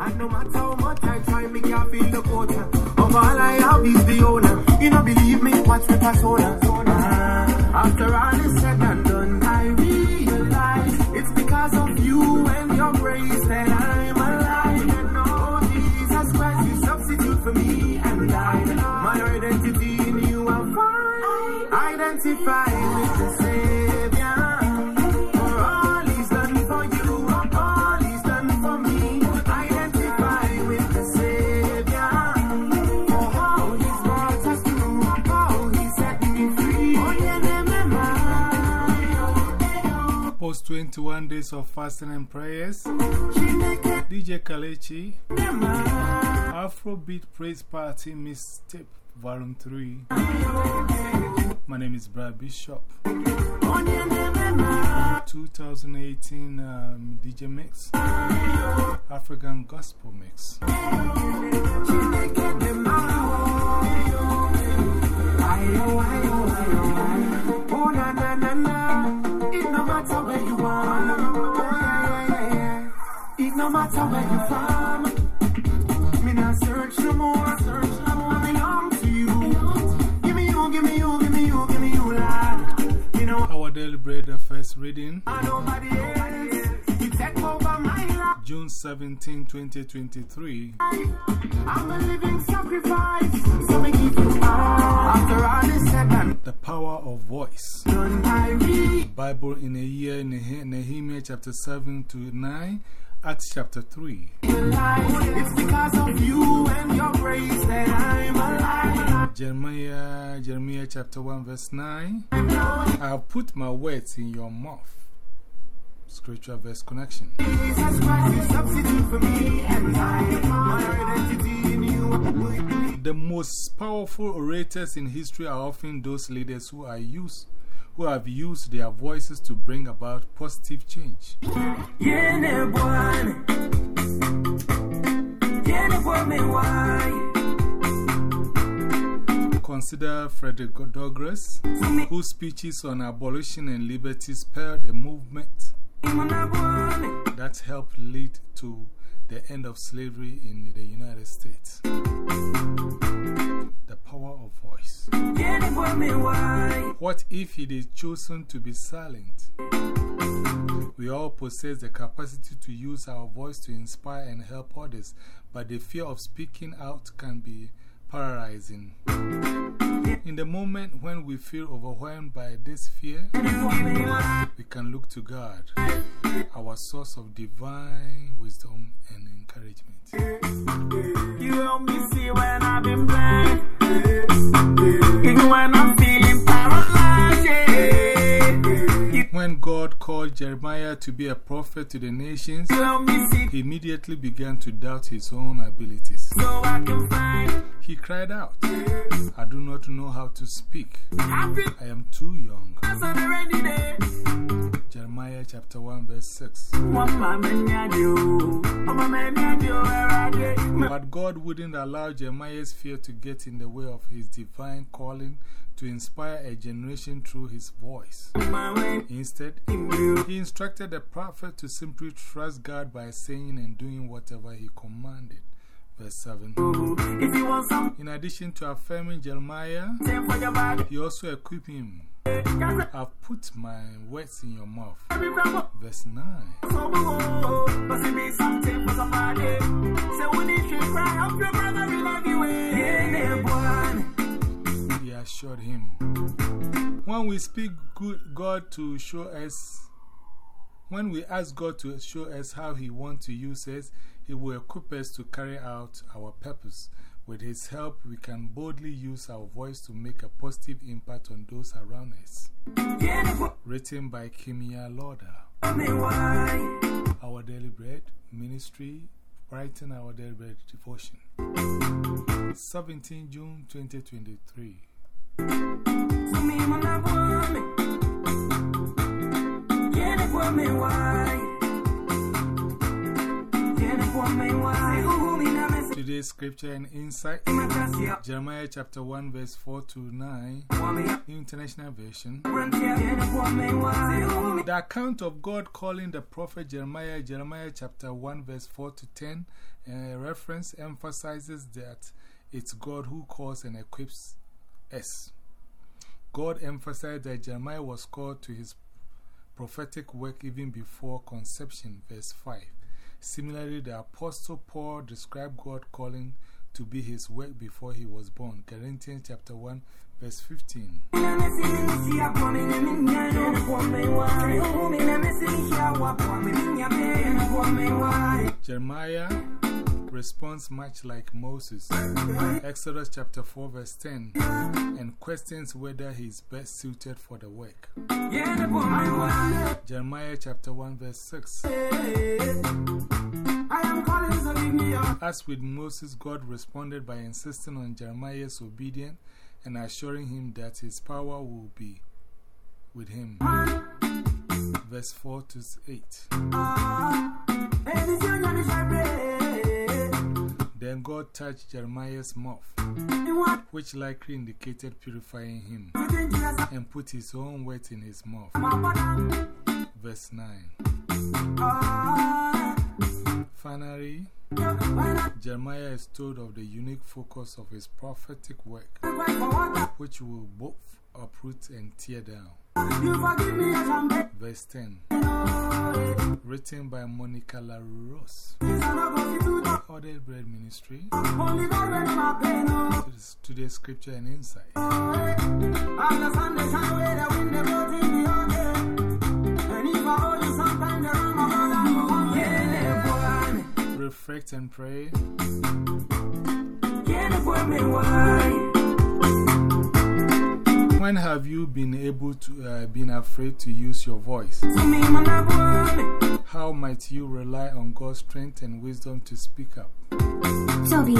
And no matter how much I try, me can't feel the culture. Of all I have is the owner. You don't believe me, watch me persona. After all is said 21 days of fasting and prayers. DJ Kalechi. Afrobeat Praise Party Mixtape Volume 3. My name is Brad Bishop. 2018 um, DJ Mix. African Gospel Mix. Matter where you from. Me not search no more. Search no more. Belong to you. Give me you, give me you, give me you, give me you, lad. You know, Our daily bread, the first reading. nobody else. You take over my life. June 17, 2023. I'm a living sacrifice. So me give you. After all is said and The power of voice. I. Bible in a year, Nehemiah chapter 7 to 9, Acts chapter 3. It's because of you and your grace that I'm alive. Jeremiah, Jeremiah chapter 1, verse 9. I have put my words in your mouth. Scripture verse connection. Jesus Christ is substitute for me and I. My identity in you. The most powerful orators in history are often those leaders who are used, who have used their voices to bring about positive change. Yene bwana. Yene kwa mewai. Consider Frederick Douglass, whose speeches on abolition and liberty spurred a movement that helped lead to the end of slavery in the United States. The power of voice. What if it is chosen to be silent? We all possess the capacity to use our voice to inspire and help others, but the fear of speaking out can be paralyzing. In the moment when we feel overwhelmed by this fear, we can look to God, our source of divine wisdom and encouragement. You help me see when I've been blind. When God called Jeremiah to be a prophet to the nations, he immediately began to doubt his own abilities. He cried out, I do not know how to speak. I am too young. Chapter 1, verse 6. One man, I do. I'm a man, I do. Where I get But God wouldn't allow Jeremiah's fear to get in the way of his divine calling to inspire a generation through his voice. Instead, he instructed the prophet to simply trust God by saying and doing whatever he commanded. Verse 7. If you want something In addition to affirming Jeremiah, he also equipped him. I've put my words in your mouth. Verse 9. so Must it be something for somebody? So when you should cry out your brother in every way. Yeah, boy. He assured him. When we speak good, God to show us, when we ask God to show us how He wants to use us, He will equip us to carry out our purpose. With His help, we can boldly use our voice to make a positive impact on those around us. Written by Kimia why. Our Daily Bread Ministry, writing our Daily Bread devotion. 17 June 2023. Scripture and insight Jeremiah chapter 1, verse 4 to 9, International Version. The account of God calling the prophet Jeremiah, Jeremiah chapter 1, verse 4 to 10, uh, reference emphasizes that it's God who calls and equips us. God emphasized that Jeremiah was called to his prophetic work even before conception, verse 5. Similarly, the Apostle Paul described God calling to be his work before he was born. Corinthians chapter 1, verse 15. Jeremiah responds much like Moses. Exodus chapter 4, verse 10, and questions whether he is best suited for the work. Jeremiah chapter 1, verse 6. As with Moses, God responded by insisting on Jeremiah's obedience and assuring him that his power will be with him. Verse 4 to 8. Then God touched Jeremiah's mouth, which likely indicated purifying him, and put his own weight in his mouth. Verse 9. Finally, Jeremiah is told of the unique focus of his prophetic work, which will both uproot and tear down. Verse 10 Written by Monica La Rose. Ordered Bread Ministry. Today's scripture and insight. Reflect and pray. When have you been able to uh, been afraid to use your voice? How might you rely on God's strength and wisdom to speak up? www.djk.com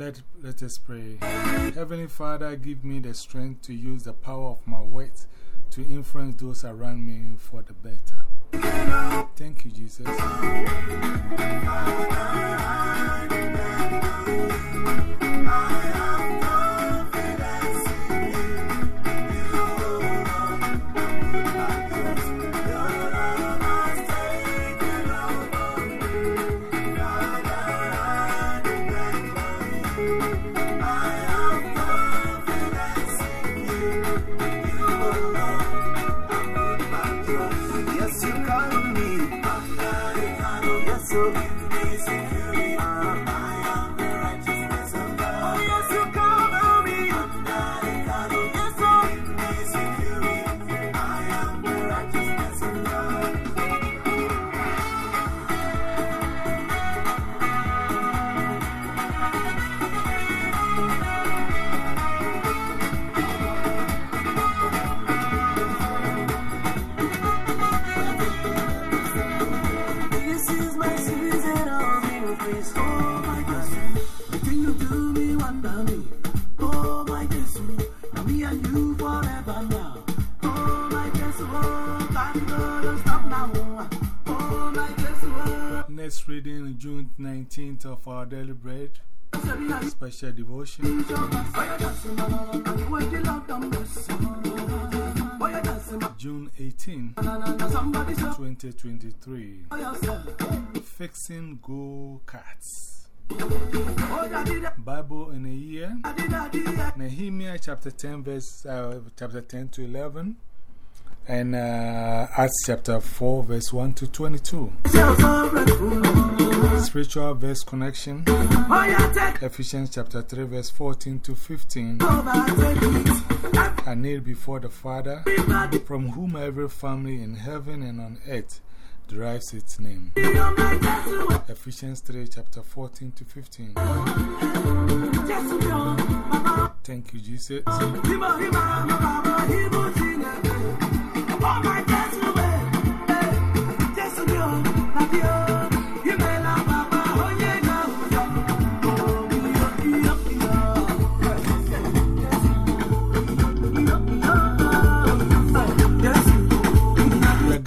Let, let us pray. Heavenly Father, give me the strength to use the power of my words to influence those around me for the better. Thank you, Jesus. Oh my you do me wonder me. Oh my me and you forever now. Oh my oh don't stop now. Oh my God, oh. Next reading, June 19th of our daily bread, special devotion. June 18, 2023. Fixing Go Karts. Bible in a year. Nehemiah chapter 10, verse, uh, chapter 10 to 11. And uh, Acts chapter 4, verse 1 to 22. Spiritual verse connection. Ephesians chapter 3, verse 14 to 15. I kneel before the Father, from whom every family in heaven and on earth derives its name. Ephesians 3, chapter 14 to 15. Thank you, Jesus.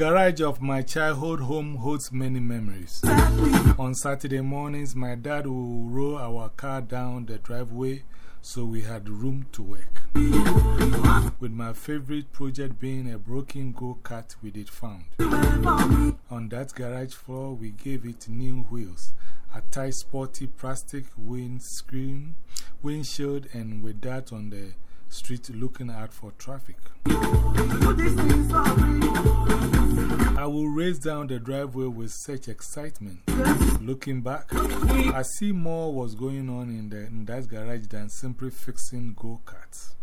garage of my childhood home holds many memories. On Saturday mornings, my dad would roll our car down the driveway so we had room to work. With my favorite project being a broken go kart we did found. On that garage floor, we gave it new wheels, a tight sporty plastic windscreen, windshield, and with that on the street looking out for traffic. Will race down the driveway with such excitement. Looking back, I see more was going on in, the, in that garage than simply fixing go karts.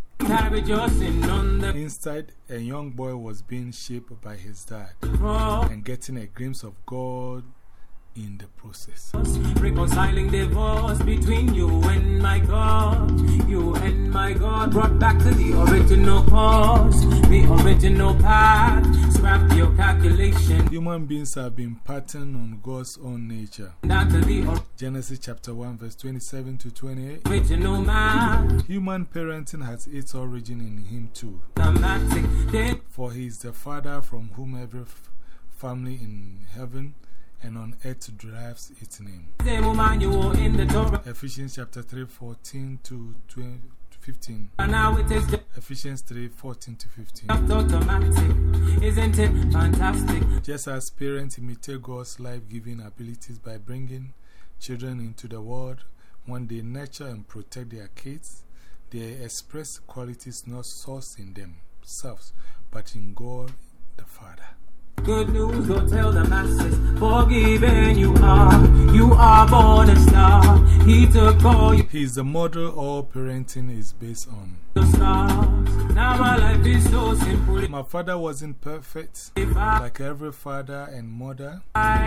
Inside, a young boy was being shaped by his dad and getting a glimpse of God in the process. Reconciling divorce between you and my God. You and my God brought back to the original cause, the original path. Scrap your calculation. Human beings have been patterned on God's own nature. Genesis chapter 1, verse 27 to 28. Original man. Human parenting has its origin in Him too. For He is the Father from whom every family in heaven and on earth derives its name. Ephesians chapter 3 14 to 15. Ephesians 3 14 to 15. Isn't it fantastic? Just as parents imitate God's life giving abilities by bringing children into the world, when they nurture and protect their kids, they express qualities not sourced in themselves, but in God the Father. Good news, go tell the masses. Forgiven you are. You are born a star. He took all you. He's the model all parenting is based on. The stars. Now my life is so simple. My father wasn't perfect. Like every father and mother,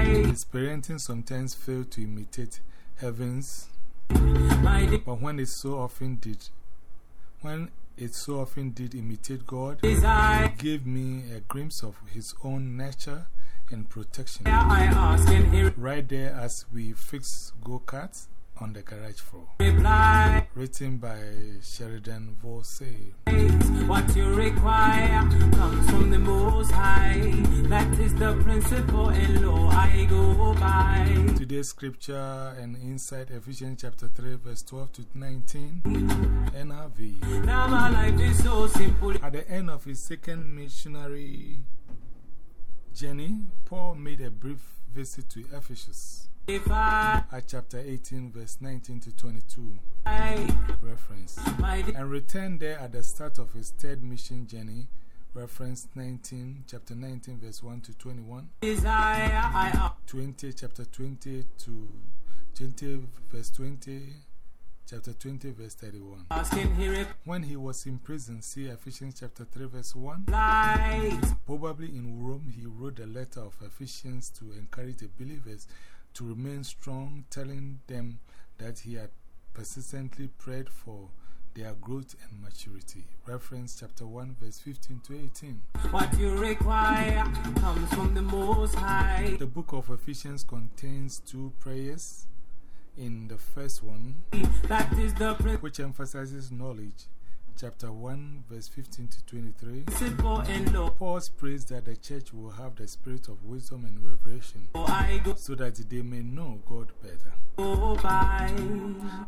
his parenting sometimes failed to imitate heavens. But when it so often did, when it so often did imitate God, He gave me a glimpse of His own nature and protection. Right there as we fix go karts on the garage floor. Written by Sheridan Voysey. What you require comes from the Most High. That is the principle and law I go by. Today's scripture and insight Ephesians chapter 3, verse 12 to 19. NRV. Now my life is so simple. At the end of his second missionary journey, Paul made a brief visit to Ephesus. Acts chapter 18, verse 19 to 22. Reference. And returned there at the start of his third mission journey. Reference 19, chapter 19, verse 1 to 21. 20, chapter 20 to 20, verse 20. Chapter 20, verse 31. When he was in prison, see Ephesians chapter 3, verse 1. Probably in Rome, he wrote a letter of Ephesians to encourage the believers to remain strong, telling them that he had persistently prayed for their growth and maturity. Reference chapter 1, verse 15 to 18. What you require comes from the Most High. The book of Ephesians contains two prayers. In the first one, that is the which emphasizes knowledge, chapter 1, verse 15 to 23, Paul prays that the church will have the spirit of wisdom and revelation so that they may know God better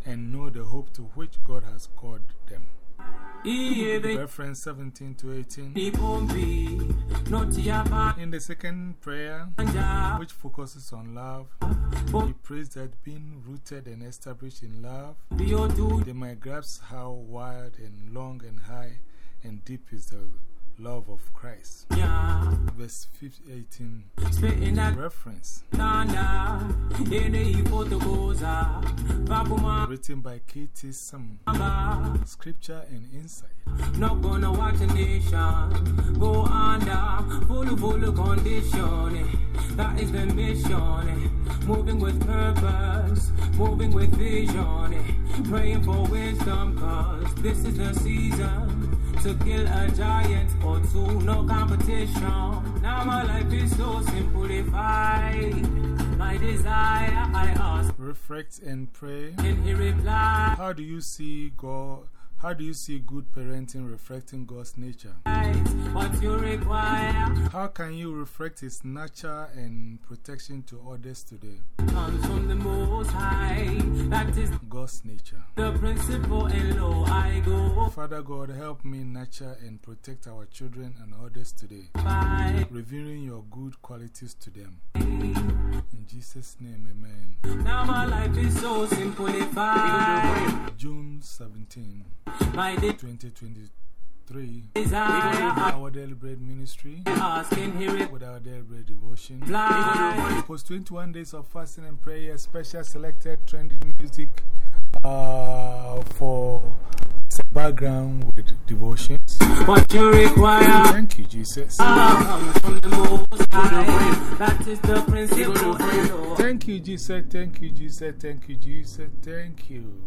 and know the hope to which God has called them. Reference 17 to 18. In the second prayer, which focuses on love, he prays that being rooted and established in love, they might grasp how wide and long and high and deep is the love of Christ. Verse 18. Reference. Written by K.T. Sim. Scripture and insight. Not gonna watch a nation go under full, full condition. That is the mission. Moving with purpose, moving with vision. Praying for wisdom, cause this is the season to kill a giant or two, no competition. Now my life is so simplified. My desire, I ask. Reflect and pray. And he reply. How do you see God? How do you see good parenting reflecting God's nature? What you require How can you reflect His nature and protection to others today? comes from the Most High. God's nature. the principle, and low I go Father God, help me nurture and protect our children and others today, revealing your good qualities to them. In Jesus' name, amen. Now my life is so simplified. June 17, 2023, our Daily Bread Ministry asking, hear it with our Daily Bread devotion. fly. Post 21 days of fasting and prayer, special selected trending music uh, for background with devotions. What you require Thank you, Jesus. Ah, comes from the Most High. That is the principle, Thank you, Jesus. Thank you, Jesus. Thank you, Jesus. Thank you.